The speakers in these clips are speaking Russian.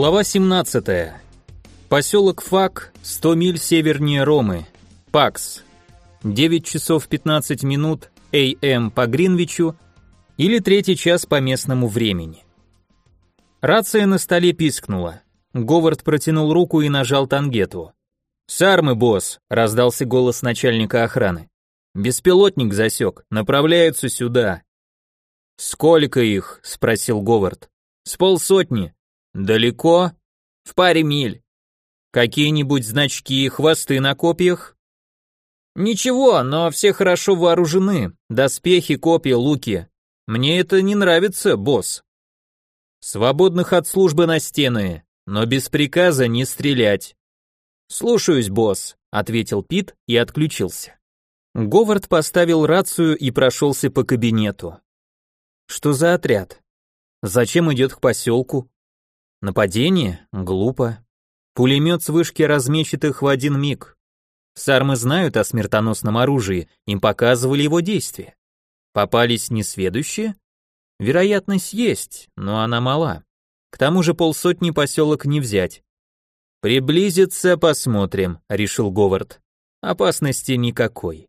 Глава 17. Поселок Фак, 100 миль севернее Ромы. Пакс. 9 часов 15 минут АМ по Гринвичу или третий час по местному времени. Рация на столе пискнула. Говард протянул руку и нажал тангету. «Сармы, босс!» — раздался голос начальника охраны. «Беспилотник засек, направляются сюда». «Сколько их?» — спросил Говард. «С полсотни», Далеко? В паре миль. Какие-нибудь значки и хвосты на копьях? Ничего, но все хорошо вооружены. Доспехи, копья, луки. Мне это не нравится, босс. Свободных от службы на стены, но без приказа не стрелять. Слушаюсь, босс, ответил Пит и отключился. Говард поставил рацию и прошелся по кабинету. Что за отряд? Зачем идет к поселку? Нападение? Глупо. Пулемет с вышки размечет их в один миг. Сармы знают о смертоносном оружии, им показывали его действия. Попались несведущие? Вероятность есть, но она мала. К тому же полсотни поселок не взять. «Приблизиться посмотрим», — решил Говард. «Опасности никакой».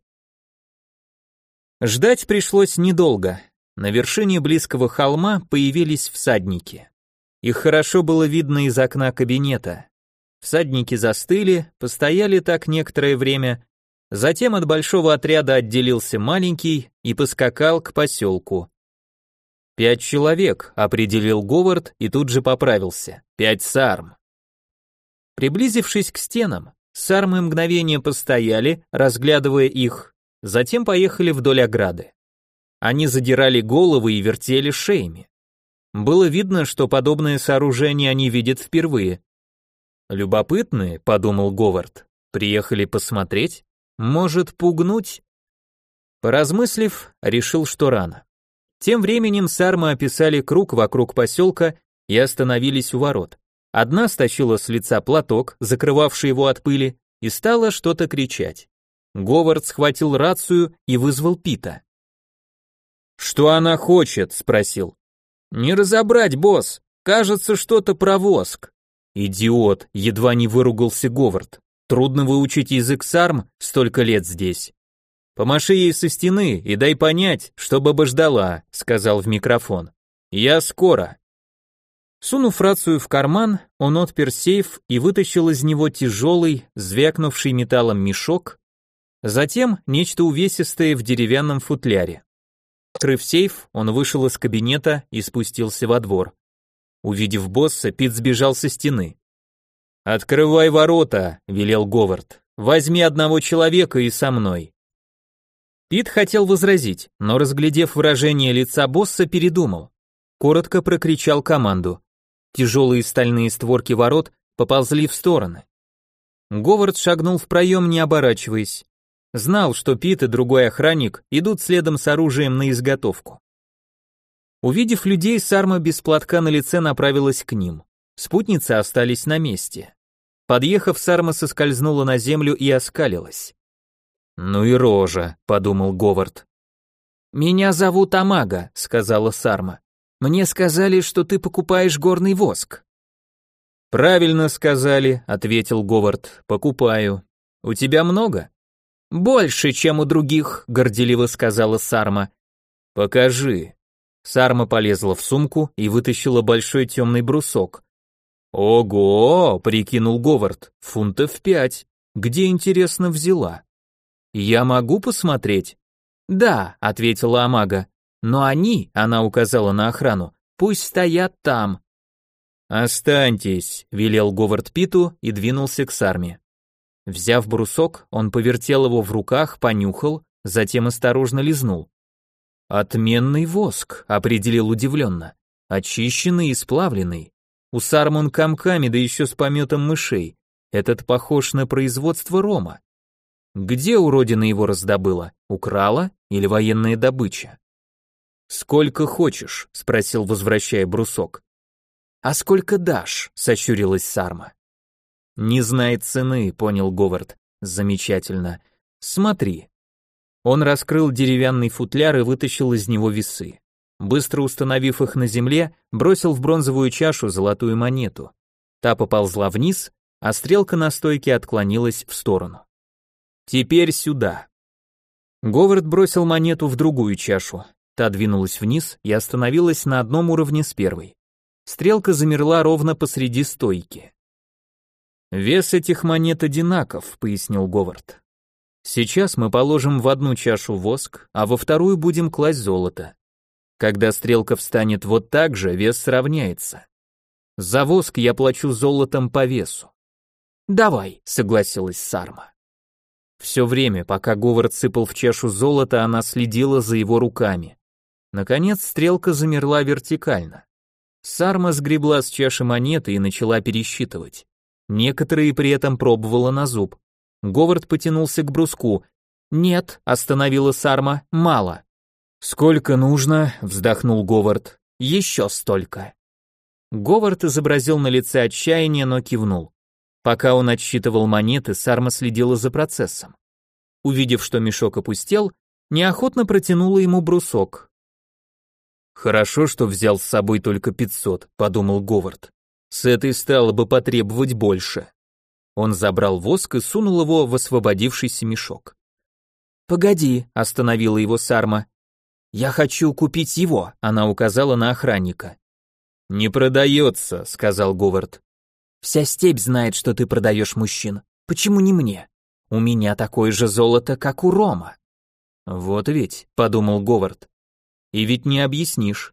Ждать пришлось недолго. На вершине близкого холма появились всадники. Их хорошо было видно из окна кабинета. Всадники застыли, постояли так некоторое время, затем от большого отряда отделился маленький и поскакал к поселку. «Пять человек», — определил Говард и тут же поправился. «Пять сарм». Приблизившись к стенам, сармы мгновение постояли, разглядывая их, затем поехали вдоль ограды. Они задирали головы и вертели шеями. Было видно, что подобное сооружение они видят впервые. «Любопытные», — подумал Говард. «Приехали посмотреть? Может, пугнуть?» Поразмыслив, решил, что рано. Тем временем сармы описали круг вокруг поселка и остановились у ворот. Одна стащила с лица платок, закрывавший его от пыли, и стала что-то кричать. Говард схватил рацию и вызвал Пита. «Что она хочет?» — спросил. «Не разобрать, босс. Кажется, что-то про воск». «Идиот», — едва не выругался Говард. «Трудно выучить язык сарм столько лет здесь». «Помаши ей со стены и дай понять, чтобы бы ждала», — сказал в микрофон. «Я скоро». Сунув рацию в карман, он отпер сейф и вытащил из него тяжелый, звякнувший металлом мешок, затем нечто увесистое в деревянном футляре. Открыв сейф, он вышел из кабинета и спустился во двор. Увидев босса, Пит сбежал со стены. «Открывай ворота», — велел Говард. «Возьми одного человека и со мной». Пит хотел возразить, но, разглядев выражение лица босса, передумал. Коротко прокричал команду. Тяжелые стальные створки ворот поползли в стороны. Говард шагнул в проем, не оборачиваясь. Знал, что Пит и другой охранник идут следом с оружием на изготовку. Увидев людей, Сарма без платка на лице направилась к ним. Спутницы остались на месте. Подъехав, Сарма соскользнула на землю и оскалилась. «Ну и рожа», — подумал Говард. «Меня зовут Амага», — сказала Сарма. «Мне сказали, что ты покупаешь горный воск». «Правильно сказали», — ответил Говард. «Покупаю. У тебя много?» «Больше, чем у других», — горделиво сказала Сарма. «Покажи». Сарма полезла в сумку и вытащила большой темный брусок. «Ого!» — прикинул Говард. «Фунтов пять. Где, интересно, взяла?» «Я могу посмотреть?» «Да», — ответила Амага. «Но они», — она указала на охрану, — «пусть стоят там». «Останьтесь», — велел Говард Питу и двинулся к Сарме. Взяв брусок, он повертел его в руках, понюхал, затем осторожно лизнул. «Отменный воск», — определил удивленно. «Очищенный и сплавленный. У Сармон комками, да еще с пометом мышей. Этот похож на производство рома. Где уродина его раздобыла? Украла или военная добыча?» «Сколько хочешь?» — спросил, возвращая брусок. «А сколько дашь?» — сощурилась Сарма. Не знает цены, понял Говард. Замечательно. Смотри. Он раскрыл деревянный футляр и вытащил из него весы. Быстро установив их на земле, бросил в бронзовую чашу золотую монету. Та поползла вниз, а стрелка на стойке отклонилась в сторону. «Теперь сюда». Говард бросил монету в другую чашу. Та двинулась вниз и остановилась на одном уровне с первой. Стрелка замерла ровно посреди стойки. «Вес этих монет одинаков», — пояснил Говард. «Сейчас мы положим в одну чашу воск, а во вторую будем класть золото. Когда стрелка встанет вот так же, вес сравняется. За воск я плачу золотом по весу». «Давай», — согласилась Сарма. Все время, пока Говард сыпал в чашу золота, она следила за его руками. Наконец стрелка замерла вертикально. Сарма сгребла с чаши монеты и начала пересчитывать. Некоторые при этом пробовала на зуб. Говард потянулся к бруску. «Нет», — остановила Сарма, — «мало». «Сколько нужно?» — вздохнул Говард. «Еще столько». Говард изобразил на лице отчаяние, но кивнул. Пока он отсчитывал монеты, Сарма следила за процессом. Увидев, что мешок опустел, неохотно протянула ему брусок. «Хорошо, что взял с собой только пятьсот», — подумал Говард. С этой стало бы потребовать больше. Он забрал воск и сунул его в освободившийся мешок. «Погоди», — остановила его Сарма. «Я хочу купить его», — она указала на охранника. «Не продается», — сказал Говард. «Вся степь знает, что ты продаешь мужчин. Почему не мне? У меня такое же золото, как у Рома». «Вот ведь», — подумал Говард. «И ведь не объяснишь.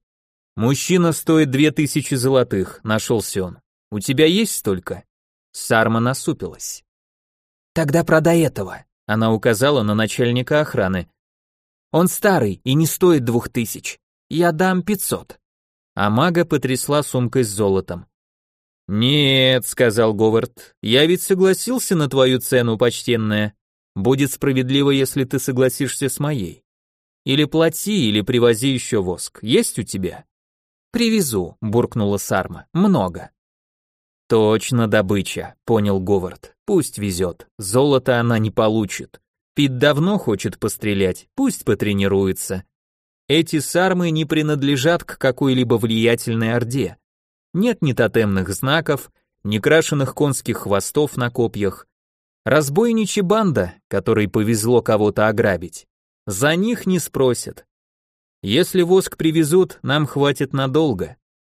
«Мужчина стоит две тысячи золотых», — нашелся он. «У тебя есть столько?» Сарма насупилась. «Тогда продай этого», — она указала на начальника охраны. «Он старый и не стоит двух тысяч. Я дам пятьсот». А мага потрясла сумкой с золотом. «Нет», — сказал Говард, — «я ведь согласился на твою цену, почтенная. Будет справедливо, если ты согласишься с моей. Или плати, или привози еще воск. Есть у тебя?» «Привезу», — буркнула Сарма. «Много». «Точно добыча», — понял Говард. «Пусть везет. Золото она не получит. Пит давно хочет пострелять, пусть потренируется. Эти сармы не принадлежат к какой-либо влиятельной орде. Нет ни тотемных знаков, ни крашеных конских хвостов на копьях. Разбойничья банда, которой повезло кого-то ограбить. За них не спросят, если воск привезут, нам хватит надолго.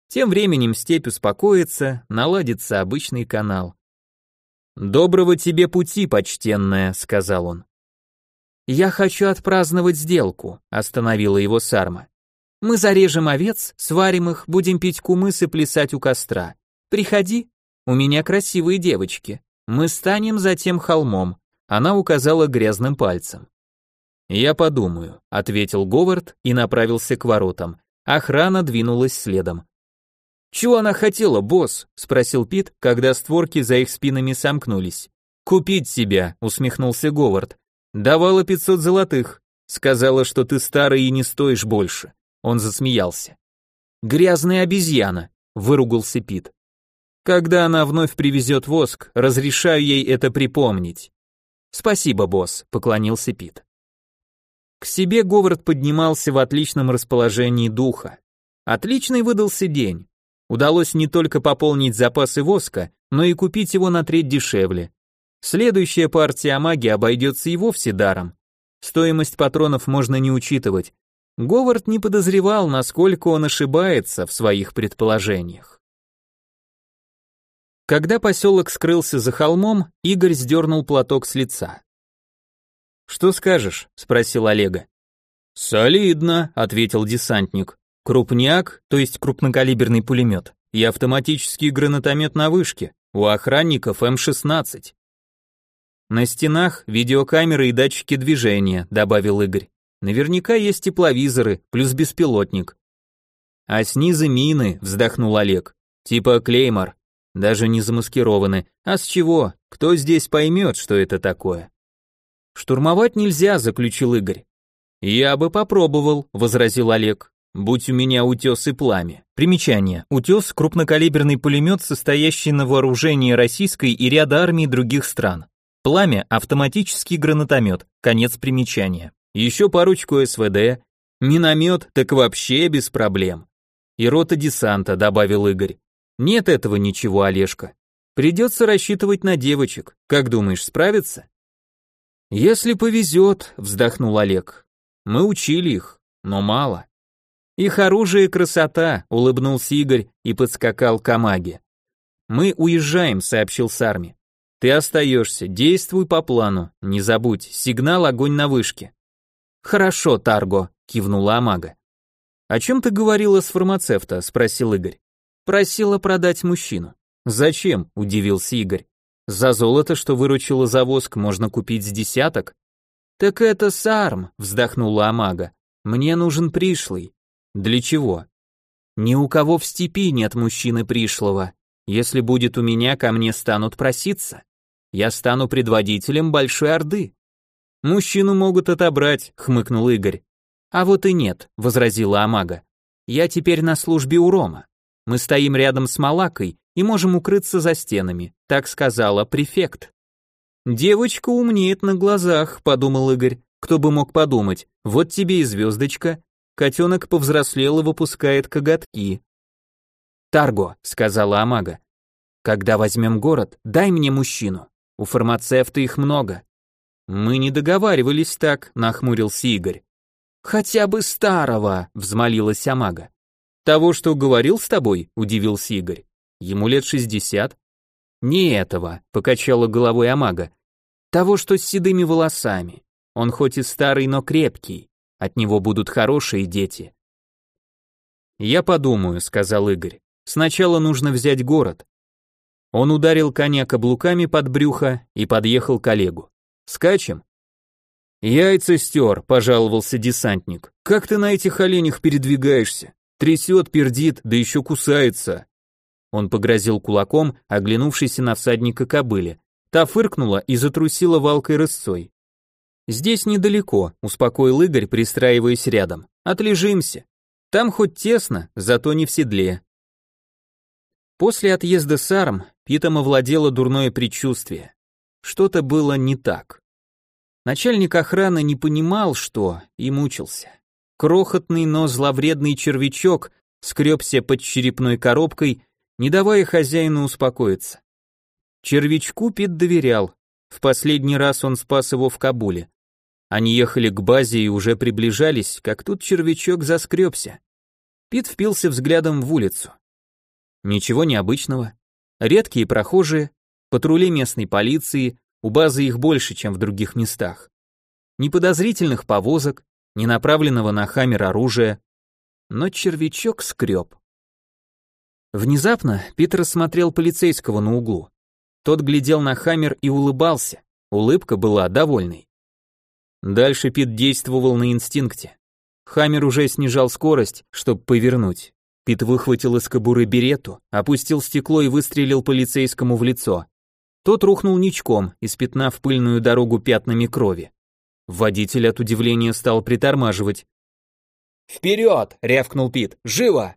Тем временем степь успокоится, наладится обычный канал. «Доброго тебе пути, почтенная», — сказал он. «Я хочу отпраздновать сделку», — остановила его Сарма. «Мы зарежем овец, сварим их, будем пить кумыс и плясать у костра. Приходи, у меня красивые девочки. Мы станем за тем холмом», — она указала грязным пальцем. «Я подумаю», — ответил Говард и направился к воротам. Охрана двинулась следом. «Чего она хотела, босс?» — спросил Пит, когда створки за их спинами сомкнулись. «Купить себя», — усмехнулся Говард. «Давала пятьсот золотых. Сказала, что ты старый и не стоишь больше». Он засмеялся. «Грязная обезьяна», — выругался Пит. «Когда она вновь привезет воск, разрешаю ей это припомнить». «Спасибо, босс», — поклонился Пит. К себе Говард поднимался в отличном расположении духа. Отличный выдался день. Удалось не только пополнить запасы воска, но и купить его на треть дешевле. Следующая партия маги обойдется и вовсе даром. Стоимость патронов можно не учитывать. Говард не подозревал, насколько он ошибается в своих предположениях. Когда поселок скрылся за холмом, Игорь сдернул платок с лица. «Что скажешь?» — спросил Олега. «Солидно», — ответил десантник. «Крупняк, то есть крупнокалиберный пулемет, и автоматический гранатомет на вышке, у охранников М-16». «На стенах видеокамеры и датчики движения», — добавил Игорь. «Наверняка есть тепловизоры, плюс беспилотник». «А снизу мины», — вздохнул Олег. «Типа клеймор. Даже не замаскированы. А с чего? Кто здесь поймет, что это такое?» «Штурмовать нельзя», — заключил Игорь. «Я бы попробовал», — возразил Олег. «Будь у меня утес и пламя». Примечание. Утес – крупнокалиберный пулемет, состоящий на вооружении российской и ряда армий других стран. Пламя – автоматический гранатомет. Конец примечания. Еще парочку СВД. Миномет так вообще без проблем. И рота десанта, добавил Игорь. Нет этого ничего, Олежка. Придется рассчитывать на девочек. Как думаешь, справится? Если повезет, вздохнул Олег. Мы учили их, но мало. Их оружие красота, улыбнулся Игорь и подскакал к Амаге. Мы уезжаем, сообщил Сарми. Ты остаешься, действуй по плану, не забудь, сигнал огонь на вышке. Хорошо, Тарго, кивнула Амага. О чем ты говорила с фармацевта? спросил Игорь. Просила продать мужчину. Зачем? удивился Игорь. За золото, что выручила за воск, можно купить с десяток. Так это Сарм, вздохнула Амага. Мне нужен пришлый. Для чего? Ни у кого в степи нет мужчины пришлого. Если будет у меня, ко мне станут проситься. Я стану предводителем большой орды. Мужчину могут отобрать, хмыкнул Игорь. А вот и нет, возразила Амага. Я теперь на службе у Рома. Мы стоим рядом с Малакой и можем укрыться за стенами, так сказала префект. Девочка умнеет на глазах, подумал Игорь. Кто бы мог подумать, вот тебе и звездочка. Котенок повзрослел и выпускает коготки. Тарго, сказала Амага. Когда возьмем город, дай мне мужчину. У фармацевта их много. Мы не договаривались так, нахмурился Игорь. Хотя бы старого, взмолилась Амага. Того, что говорил с тобой, удивился Игорь. Ему лет шестьдесят. Не этого, покачала головой Амага. Того, что с седыми волосами. Он хоть и старый, но крепкий. От него будут хорошие дети. Я подумаю, сказал Игорь. Сначала нужно взять город. Он ударил коня каблуками под брюхо и подъехал к Олегу. «Скачем?» «Яйца стер», — пожаловался десантник. «Как ты на этих оленях передвигаешься? Трясет, пердит, да еще кусается». Он погрозил кулаком, оглянувшийся на всадника кобыле. Та фыркнула и затрусила валкой рысцой. «Здесь недалеко», — успокоил Игорь, пристраиваясь рядом. «Отлежимся. Там хоть тесно, зато не в седле». После отъезда с Арм Питом овладело дурное предчувствие. Что-то было не так. Начальник охраны не понимал, что, и мучился. Крохотный, но зловредный червячок скребся под черепной коробкой, не давая хозяину успокоиться. Червячку Пит доверял. В последний раз он спас его в Кабуле. Они ехали к базе и уже приближались, как тут червячок заскребся. Пит впился взглядом в улицу. Ничего необычного. Редкие прохожие, патрули местной полиции, у базы их больше, чем в других местах. Ни подозрительных повозок, ни направленного на хаммер оружия, но червячок скреб. Внезапно Питер смотрел полицейского на углу. Тот глядел на хаммер и улыбался, улыбка была довольной. Дальше Пит действовал на инстинкте. Хаммер уже снижал скорость, чтобы повернуть. Пит выхватил из кобуры берету, опустил стекло и выстрелил полицейскому в лицо. Тот рухнул ничком, испятнав пыльную дорогу пятнами крови. Водитель от удивления стал притормаживать. «Вперед!» — рявкнул Пит. «Живо!»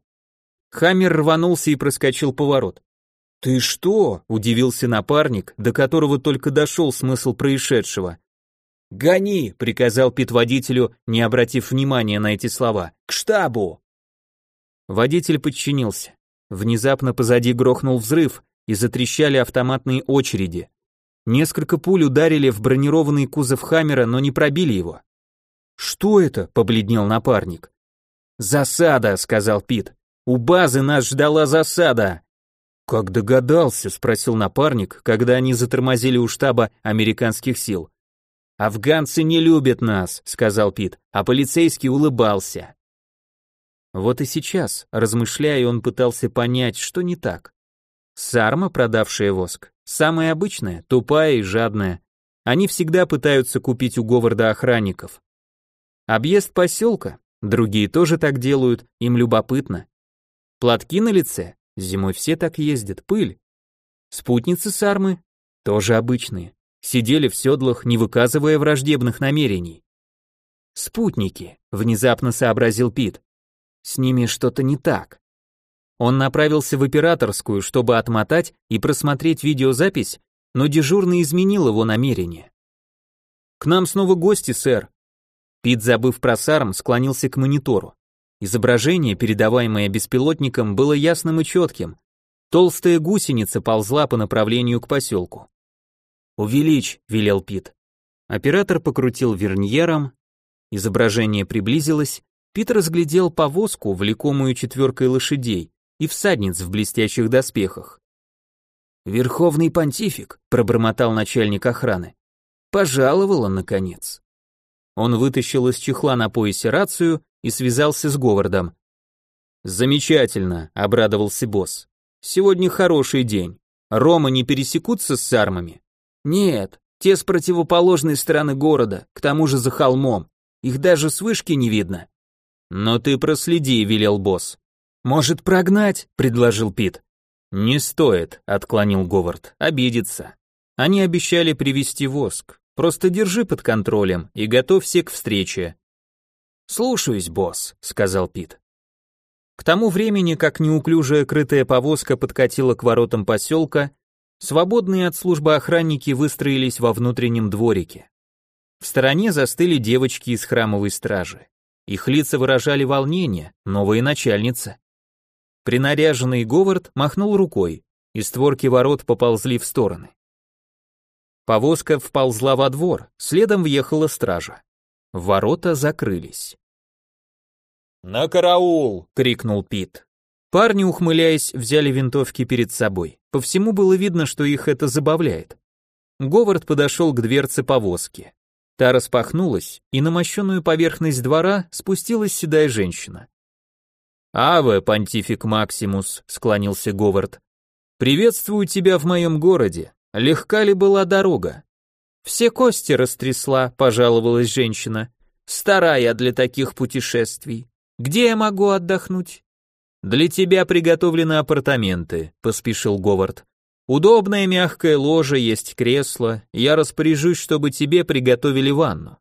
Хаммер рванулся и проскочил поворот. «Ты что?» — удивился напарник, до которого только дошел смысл происшедшего. «Гони!» — приказал Пит водителю, не обратив внимания на эти слова. «К штабу!» Водитель подчинился. Внезапно позади грохнул взрыв, и затрещали автоматные очереди. Несколько пуль ударили в бронированный кузов Хаммера, но не пробили его. «Что это?» — побледнел напарник. «Засада», — сказал Пит. «У базы нас ждала засада». «Как догадался?» — спросил напарник, когда они затормозили у штаба американских сил. «Афганцы не любят нас», — сказал Пит, а полицейский улыбался. Вот и сейчас, размышляя, он пытался понять, что не так. Сарма, продавшая воск, самая обычная, тупая и жадная. Они всегда пытаются купить у Говарда охранников. Объезд поселка, другие тоже так делают, им любопытно. Платки на лице, зимой все так ездят, пыль. Спутницы Сармы, тоже обычные, сидели в седлах, не выказывая враждебных намерений. Спутники, внезапно сообразил Пит. С ними что-то не так. Он направился в операторскую, чтобы отмотать и просмотреть видеозапись, но дежурный изменил его намерение. «К нам снова гости, сэр». Пит, забыв про сарм, склонился к монитору. Изображение, передаваемое беспилотником, было ясным и четким. Толстая гусеница ползла по направлению к поселку. «Увеличь», — велел Пит. Оператор покрутил верньером, изображение приблизилось, Пит разглядел повозку, влекомую четверкой лошадей, и всадниц в блестящих доспехах. «Верховный понтифик», — пробормотал начальник охраны. «Пожаловала, наконец». Он вытащил из чехла на поясе рацию и связался с Говардом. «Замечательно», — обрадовался босс. «Сегодня хороший день. Рома не пересекутся с сармами?» «Нет, те с противоположной стороны города, к тому же за холмом. Их даже с вышки не видно». «Но ты проследи», — велел босс. «Может, прогнать?» — предложил Пит. «Не стоит», — отклонил Говард, — «обидится. Они обещали привезти воск. Просто держи под контролем и готовься к встрече». «Слушаюсь, босс», — сказал Пит. К тому времени, как неуклюжая крытая повозка подкатила к воротам поселка, свободные от службы охранники выстроились во внутреннем дворике. В стороне застыли девочки из храмовой стражи. Их лица выражали волнение, новая начальница. Принаряженный Говард махнул рукой, и створки ворот поползли в стороны. Повозка вползла во двор, следом въехала стража. Ворота закрылись. «На караул!» — крикнул Пит. Парни, ухмыляясь, взяли винтовки перед собой. По всему было видно, что их это забавляет. Говард подошел к дверце повозки. Та распахнулась, и на мощенную поверхность двора спустилась седая женщина. «Аве, понтифик Максимус», — склонился Говард. «Приветствую тебя в моем городе. Легка ли была дорога?» «Все кости растрясла», — пожаловалась женщина. «Старая для таких путешествий. Где я могу отдохнуть?» «Для тебя приготовлены апартаменты», — поспешил Говард. «Удобное мягкое ложе, есть кресло. Я распоряжусь, чтобы тебе приготовили ванну».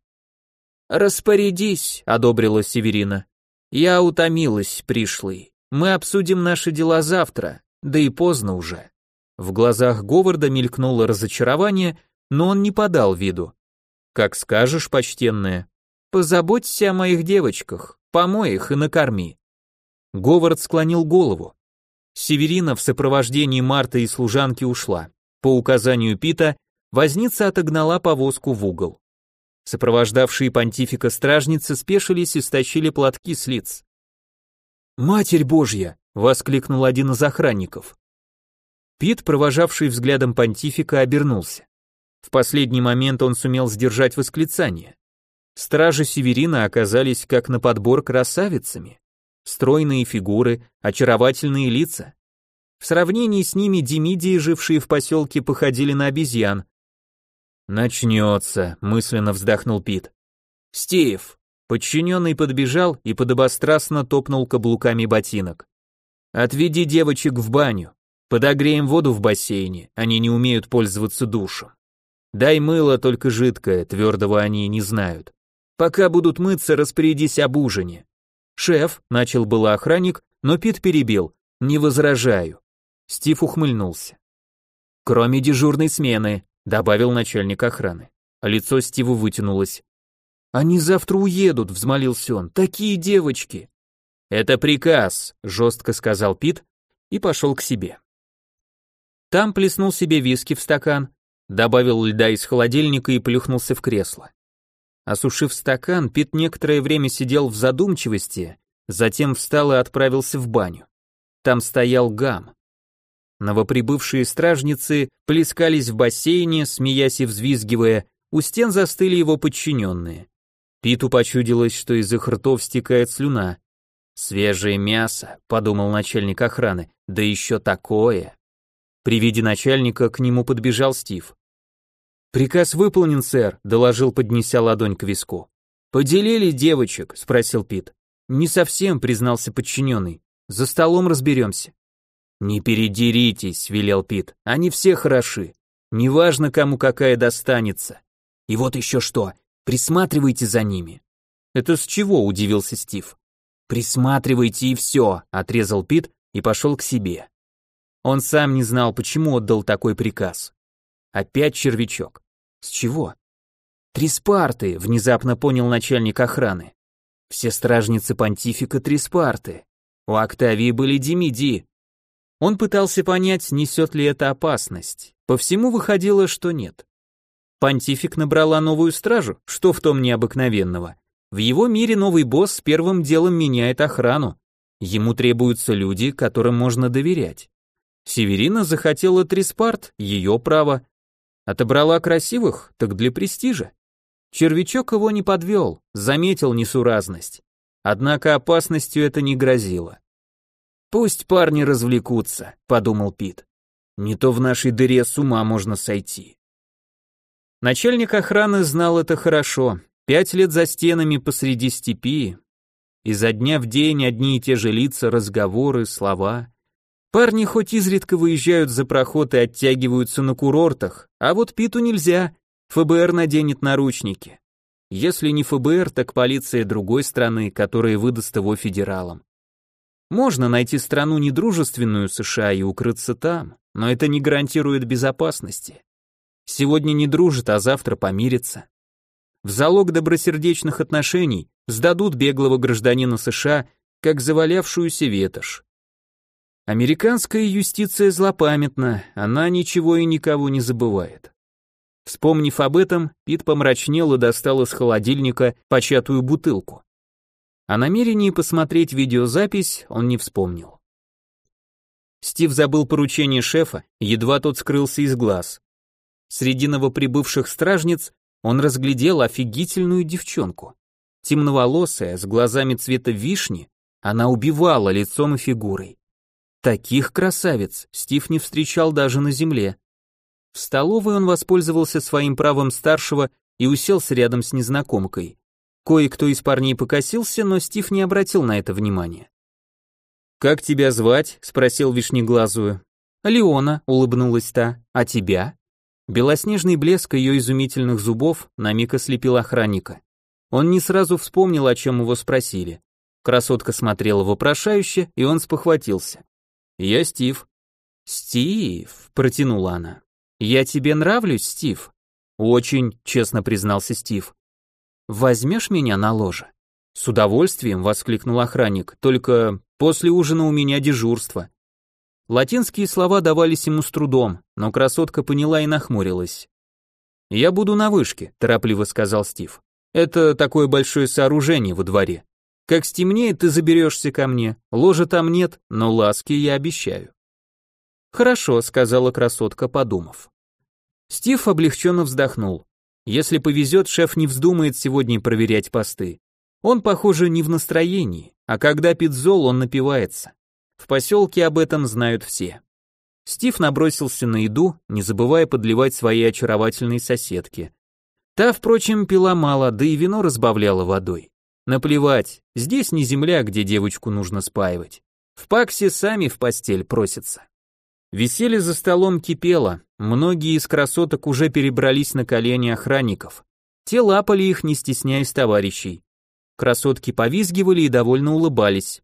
«Распорядись», — одобрила Северина. Я утомилась, пришлый. Мы обсудим наши дела завтра, да и поздно уже. В глазах Говарда мелькнуло разочарование, но он не подал виду. Как скажешь, почтенная. Позаботься о моих девочках, помой их и накорми. Говард склонил голову. Северина в сопровождении Марты и служанки ушла. По указанию Пита, возница отогнала повозку в угол. Сопровождавшие понтифика стражницы спешились и стащили платки с лиц. «Матерь Божья!» — воскликнул один из охранников. Пит, провожавший взглядом понтифика, обернулся. В последний момент он сумел сдержать восклицание. Стражи Северина оказались как на подбор красавицами. Стройные фигуры, очаровательные лица. В сравнении с ними демидии, жившие в поселке, походили на обезьян, «Начнется», — мысленно вздохнул Пит. «Стив!» Подчиненный подбежал и подобострастно топнул каблуками ботинок. «Отведи девочек в баню. Подогреем воду в бассейне, они не умеют пользоваться душем. Дай мыло, только жидкое, твердого они не знают. Пока будут мыться, распорядись об ужине». «Шеф», — начал было охранник, но Пит перебил. «Не возражаю». Стив ухмыльнулся. «Кроме дежурной смены, добавил начальник охраны. Лицо Стива вытянулось. Они завтра уедут, взмолился он. Такие девочки. Это приказ, жестко сказал Пит и пошел к себе. Там плеснул себе виски в стакан, добавил льда из холодильника и плюхнулся в кресло. Осушив стакан, Пит некоторое время сидел в задумчивости, затем встал и отправился в баню. Там стоял гам. Новоприбывшие стражницы плескались в бассейне, смеясь и взвизгивая, у стен застыли его подчиненные. Питу почудилось, что из их ртов стекает слюна. «Свежее мясо», — подумал начальник охраны, — «да еще такое». При виде начальника к нему подбежал Стив. «Приказ выполнен, сэр», — доложил, поднеся ладонь к виску. «Поделили девочек?» — спросил Пит. «Не совсем», — признался подчиненный. «За столом разберемся». «Не передеритесь», — велел Пит, — «они все хороши. Неважно, кому какая достанется. И вот еще что, присматривайте за ними». «Это с чего?» — удивился Стив. «Присматривайте и все», — отрезал Пит и пошел к себе. Он сам не знал, почему отдал такой приказ. Опять червячок. С чего? Три спарты, внезапно понял начальник охраны. Все стражницы понтифика три спарты. У Октавии были Демиди, Он пытался понять, несет ли это опасность. По всему выходило, что нет. Понтифик набрала новую стражу, что в том необыкновенного? В его мире новый босс первым делом меняет охрану. Ему требуются люди, которым можно доверять. Северина захотела Триспарт, ее право. Отобрала красивых, так для престижа. Червячок его не подвел, заметил несуразность. Однако опасностью это не грозило. «Пусть парни развлекутся», — подумал Пит. «Не то в нашей дыре с ума можно сойти». Начальник охраны знал это хорошо. Пять лет за стенами посреди степи. Изо дня в день одни и те же лица, разговоры, слова. Парни хоть изредка выезжают за проход и оттягиваются на курортах, а вот Питу нельзя, ФБР наденет наручники. Если не ФБР, так полиция другой страны, которая выдаст его федералам. Можно найти страну недружественную США и укрыться там, но это не гарантирует безопасности. Сегодня не дружат, а завтра помирятся. В залог добросердечных отношений сдадут беглого гражданина США, как завалявшуюся ветошь. Американская юстиция злопамятна, она ничего и никого не забывает. Вспомнив об этом, Пит помрачнел и достал из холодильника початую бутылку. О намерении посмотреть видеозапись он не вспомнил. Стив забыл поручение шефа, едва тот скрылся из глаз. Среди новоприбывших стражниц он разглядел офигительную девчонку. Темноволосая, с глазами цвета вишни, она убивала лицом и фигурой. Таких красавиц Стив не встречал даже на земле. В столовой он воспользовался своим правом старшего и уселся рядом с незнакомкой. Кое-кто из парней покосился, но Стив не обратил на это внимания. «Как тебя звать?» — спросил Вишнеглазую. «Леона», — улыбнулась та. «А тебя?» Белоснежный блеск ее изумительных зубов на миг ослепил охранника. Он не сразу вспомнил, о чем его спросили. Красотка смотрела вопрошающе, и он спохватился. «Я Стив». «Стив», — протянула она. «Я тебе нравлюсь, Стив?» «Очень», — честно признался Стив. Возьмешь меня на ложе? С удовольствием, воскликнул охранник, только после ужина у меня дежурство. Латинские слова давались ему с трудом, но красотка поняла и нахмурилась. «Я буду на вышке», — торопливо сказал Стив. «Это такое большое сооружение во дворе. Как стемнеет, ты заберешься ко мне. Ложа там нет, но ласки я обещаю». «Хорошо», — сказала красотка, подумав. Стив облегченно вздохнул. Если повезет, шеф не вздумает сегодня проверять посты. Он, похоже, не в настроении, а когда пит зол, он напивается. В поселке об этом знают все. Стив набросился на еду, не забывая подливать своей очаровательной соседке. Та, впрочем, пила мало, да и вино разбавляла водой. Наплевать, здесь не земля, где девочку нужно спаивать. В Паксе сами в постель просятся. Веселье за столом кипело, многие из красоток уже перебрались на колени охранников. Те лапали их, не стесняясь товарищей. Красотки повизгивали и довольно улыбались.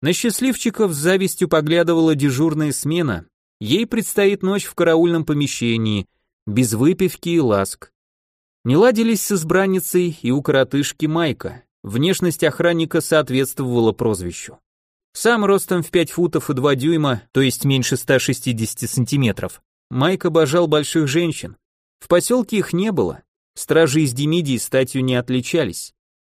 На счастливчиков с завистью поглядывала дежурная смена. Ей предстоит ночь в караульном помещении, без выпивки и ласк. Не ладились с избранницей и у коротышки Майка. Внешность охранника соответствовала прозвищу. Сам ростом в 5 футов и 2 дюйма, то есть меньше 160 сантиметров. Майк обожал больших женщин. В поселке их не было. Стражи из Демидии статью не отличались.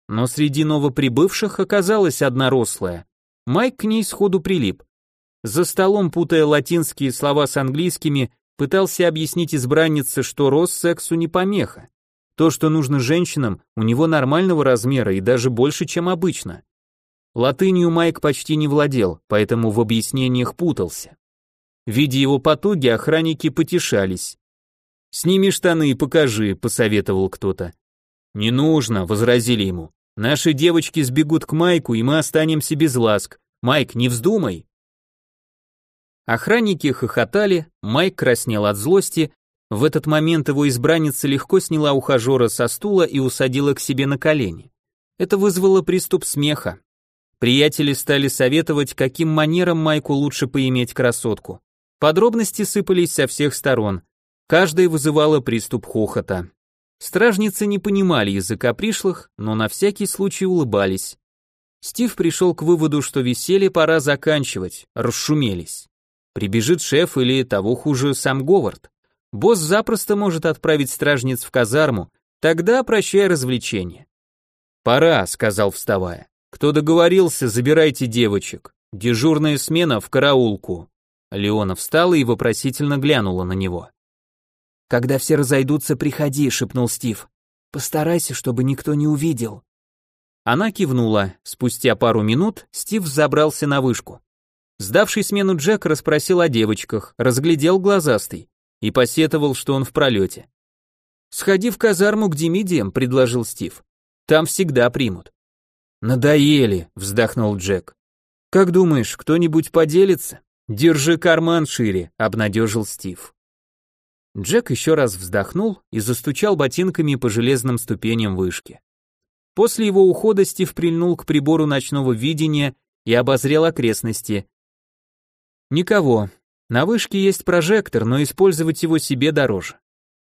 Но среди новоприбывших оказалась одна рослая. Майк к ней сходу прилип. За столом, путая латинские слова с английскими, пытался объяснить избраннице, что рост сексу не помеха. То, что нужно женщинам, у него нормального размера и даже больше, чем обычно. Латынью Майк почти не владел, поэтому в объяснениях путался. Видя его потуги, охранники потешались. «Сними штаны и покажи», — посоветовал кто-то. «Не нужно», — возразили ему. «Наши девочки сбегут к Майку, и мы останемся без ласк. Майк, не вздумай». Охранники хохотали, Майк краснел от злости. В этот момент его избранница легко сняла ухажера со стула и усадила к себе на колени. Это вызвало приступ смеха. Приятели стали советовать, каким манером Майку лучше поиметь красотку. Подробности сыпались со всех сторон. Каждая вызывала приступ хохота. Стражницы не понимали языка пришлых, но на всякий случай улыбались. Стив пришел к выводу, что веселье пора заканчивать, расшумелись. Прибежит шеф или того хуже сам Говард. Босс запросто может отправить стражниц в казарму, тогда прощай развлечения. «Пора», — сказал вставая. «Кто договорился, забирайте девочек. Дежурная смена в караулку». Леона встала и вопросительно глянула на него. «Когда все разойдутся, приходи», — шепнул Стив. «Постарайся, чтобы никто не увидел». Она кивнула. Спустя пару минут Стив забрался на вышку. Сдавший смену Джек расспросил о девочках, разглядел глазастый и посетовал, что он в пролете. «Сходи в казарму к Демидиям», — предложил Стив. «Там всегда примут». «Надоели», — вздохнул Джек. «Как думаешь, кто-нибудь поделится?» «Держи карман шире», — обнадежил Стив. Джек еще раз вздохнул и застучал ботинками по железным ступеням вышки. После его ухода Стив прильнул к прибору ночного видения и обозрел окрестности. Никого. На вышке есть прожектор, но использовать его себе дороже.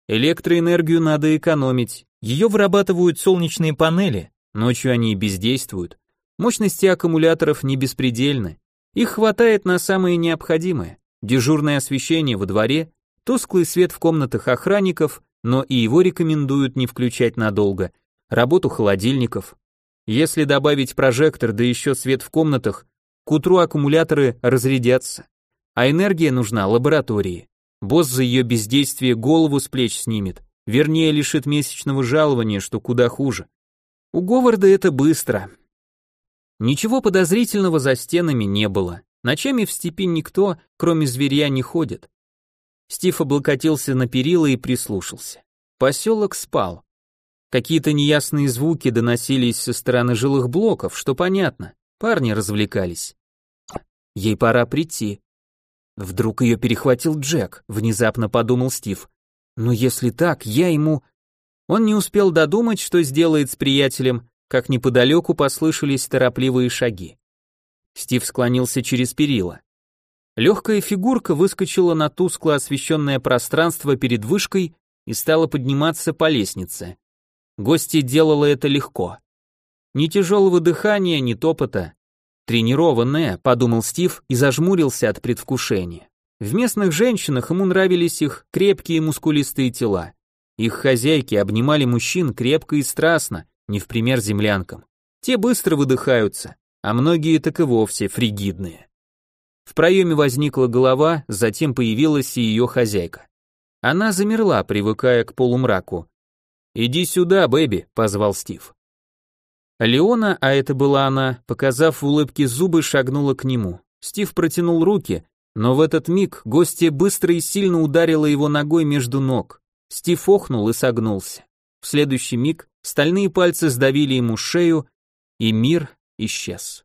Электроэнергию надо экономить. Ее вырабатывают солнечные панели, ночью они бездействуют. Мощности аккумуляторов не беспредельны. Их хватает на самое необходимое. Дежурное освещение во дворе, тусклый свет в комнатах охранников, но и его рекомендуют не включать надолго, работу холодильников. Если добавить прожектор, да еще свет в комнатах, к утру аккумуляторы разрядятся. А энергия нужна лаборатории. Босс за ее бездействие голову с плеч снимет, вернее лишит месячного жалования, что куда хуже. У Говарда это быстро. Ничего подозрительного за стенами не было. Ночами в степи никто, кроме зверя, не ходит. Стив облокотился на перила и прислушался. Поселок спал. Какие-то неясные звуки доносились со стороны жилых блоков, что понятно. Парни развлекались. Ей пора прийти. Вдруг ее перехватил Джек, внезапно подумал Стив. Но если так, я ему... Он не успел додумать, что сделает с приятелем, как неподалеку послышались торопливые шаги. Стив склонился через перила. Легкая фигурка выскочила на тускло освещенное пространство перед вышкой и стала подниматься по лестнице. Гости делала это легко. Ни тяжелого дыхания, ни топота. Тренированная, подумал Стив и зажмурился от предвкушения. В местных женщинах ему нравились их крепкие мускулистые тела. Их хозяйки обнимали мужчин крепко и страстно, не в пример землянкам. Те быстро выдыхаются, а многие так и вовсе фригидные. В проеме возникла голова, затем появилась и ее хозяйка. Она замерла, привыкая к полумраку, «Иди сюда, бэби», — позвал Стив. Леона, а это была она, показав в улыбке зубы, шагнула к нему. Стив протянул руки, но в этот миг гостья быстро и сильно ударила его ногой между ног. Стив охнул и согнулся. В следующий миг стальные пальцы сдавили ему шею, и мир исчез.